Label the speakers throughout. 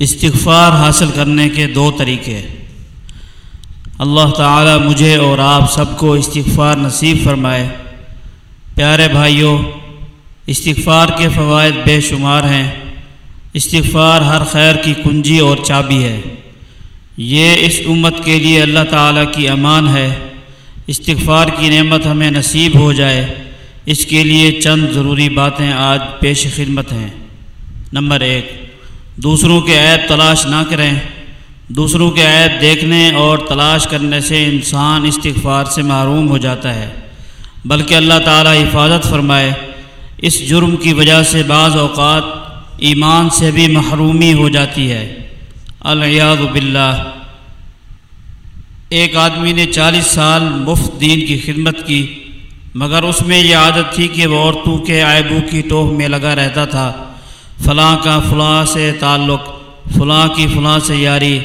Speaker 1: استغفار حاصل کرنے کے دو طریقے اللہ تعالی مجھے اور آپ سب کو استغفار نصیب فرمائے۔ پیارے بھائیوں، استغفار کے فوائد بے شمار ہیں۔ استغفار ہر خیر کی کنجی اور چابی ہے۔ یہ اس امت کے لیے اللہ تعالیٰ کی امان ہے۔ استغفار کی نعمت ہمیں نصیب ہو جائے۔ اس کے لیے چند ضروری باتیں آج پیش خدمت ہیں۔ نمبر ایک دوسروں کے عیب تلاش نہ کریں۔ دوسروں کے عیب دیکھنے اور تلاش کرنے سے انسان استغفار سے محروم ہو جاتا ہے۔ بلکہ اللہ تعالیٰ حفاظت فرمائے۔ اس جرم کی وجہ سے بعض اوقات ایمان سے بھی محرومی ہو جاتی ہے۔ الیاذ باللہ۔ ایک آدمی نے چالیس سال مفت دین کی خدمت کی، مگر اس میں یہ عادت تھی کہ وہ عورتوں کے عیبوں کی ٹوہ میں لگا رہتا تھا۔ فلاں کا فلاں سے تعلق، فلاں کی فلاں سے یاری،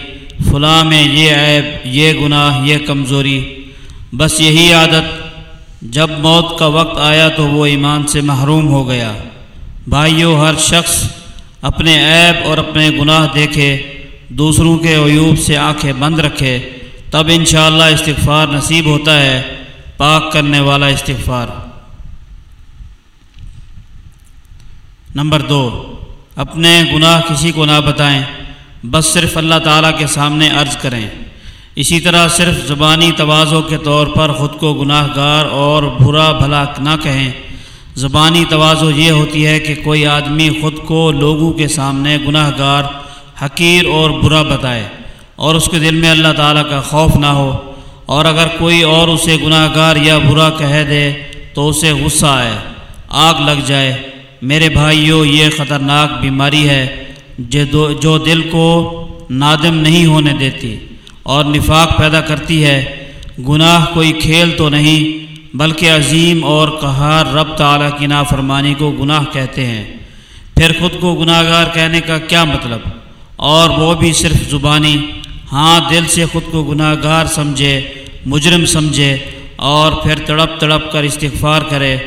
Speaker 1: فلاں میں یہ عیب، یہ گناہ، یہ کمزوری۔ بس یہی عادت، جب موت کا وقت آیا تو وہ ایمان سے محروم ہو گیا۔ بھائیوں ہر شخص اپنے عیب اور اپنے گناہ دیکھے، دوسروں کے عیوب سے آنکھیں بند رکھے، تب انشاءاللہ استغفار نصیب ہوتا ہے، پاک کرنے والا استغفار۔ نمبر دو۔ اپنے گناہ کسی کو نہ بتائیں، بس صرف اللہ تعالیٰ کے سامنے عرض کریں۔ اسی طرح صرف زبانی توازوں کے طور پر خود کو گناہ گار اور برا بھلا نہ کہیں۔ زبانی توازو یہ ہوتی ہے کہ کوئی آدمی خود کو لوگوں کے سامنے گناہ گار حقیر اور برا بتائے اور اس کے دل میں اللہ تعالیٰ کا خوف نہ ہو۔ اور اگر کوئی اور اسے گناہ گار یا برا کہہ دے تو اسے غصہ آئے، آگ لگ جائے۔ میرے بھائیوں یہ خطرناک بیماری ہے جو دل کو نادم نہیں ہونے دیتی اور نفاق پیدا کرتی ہے۔ گناہ کوئی کھیل تو نہیں، بلکہ عظیم اور کہار رب تعالیٰ کی نافرمانی کو گناہ کہتے ہیں۔ پھر خود کو گناہ گار کہنے کا کیا مطلب؟ اور وہ بھی صرف زبانی۔ ہاں دل سے خود کو گناہ گار سمجھے، مجرم سمجھے اور پھر تڑپ تڑپ کر استغفار کرے۔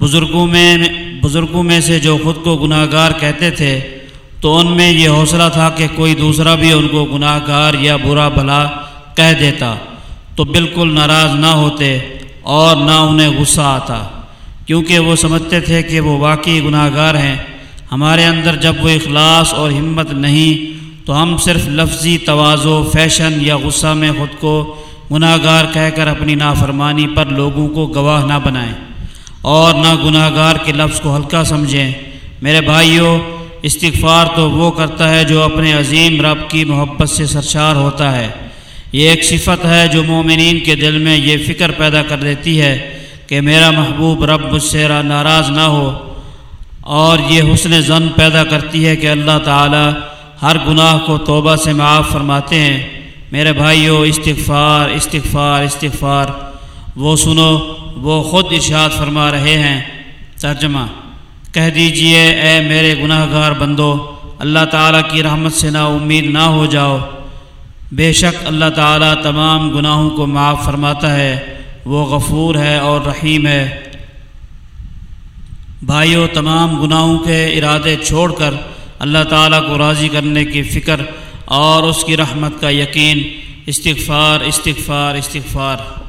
Speaker 1: بزرگوں میں بزرگوں میں سے جو خود کو گناہ گار کہتے تھے، تو ان میں یہ حوصلہ تھا کہ کوئی دوسرا بھی ان کو گناہ گار یا برا بھلا کہہ دیتا۔ تو بالکل ناراض نہ ہوتے اور نہ انہیں غصہ آتا، کیونکہ وہ سمجھتے تھے کہ وہ واقعی گناہ گار ہیں۔ ہمارے اندر جب وہ اخلاص اور ہمت نہیں، تو ہم صرف لفظی توازو، فیشن یا غصہ میں خود کو گناہ گار کہہ کر اپنی نافرمانی پر لوگوں کو گواہ نہ بنائیں۔ اور نہ گناہ گار کے لفظ کو ہلکا سمجھیں۔ میرے بھائیوں استغفار تو وہ کرتا ہے جو اپنے عظیم رب کی محبت سے سرشار ہوتا ہے۔ یہ ایک صفت ہے جو مومنین کے دل میں یہ فکر پیدا کر دیتی ہے کہ میرا محبوب رب مجھ سے ناراض نہ ہو۔ اور یہ حسن زن پیدا کرتی ہے کہ اللہ تعالی ہر گناہ کو توبہ سے معاف فرماتے ہیں۔ میرے بھائیوں استغفار استغفار استغفار۔ وہ سنو، وہ خود ارشاد فرما رہے ہیں۔ ترجمہ، کہہ دیجیے، اے میرے گناہ گار بندو، اللہ تعالیٰ کی رحمت سے نا امید نہ ہو جاؤ۔ بے شک اللہ تعالیٰ تمام گناہوں کو معاف فرماتا ہے۔ وہ غفور ہے اور رحیم ہے۔ بھائیوں تمام گناہوں کے ارادے چھوڑ کر اللہ تعالیٰ کو راضی کرنے کی فکر اور اس کی رحمت کا یقین۔ استغفار استغفار استغفار۔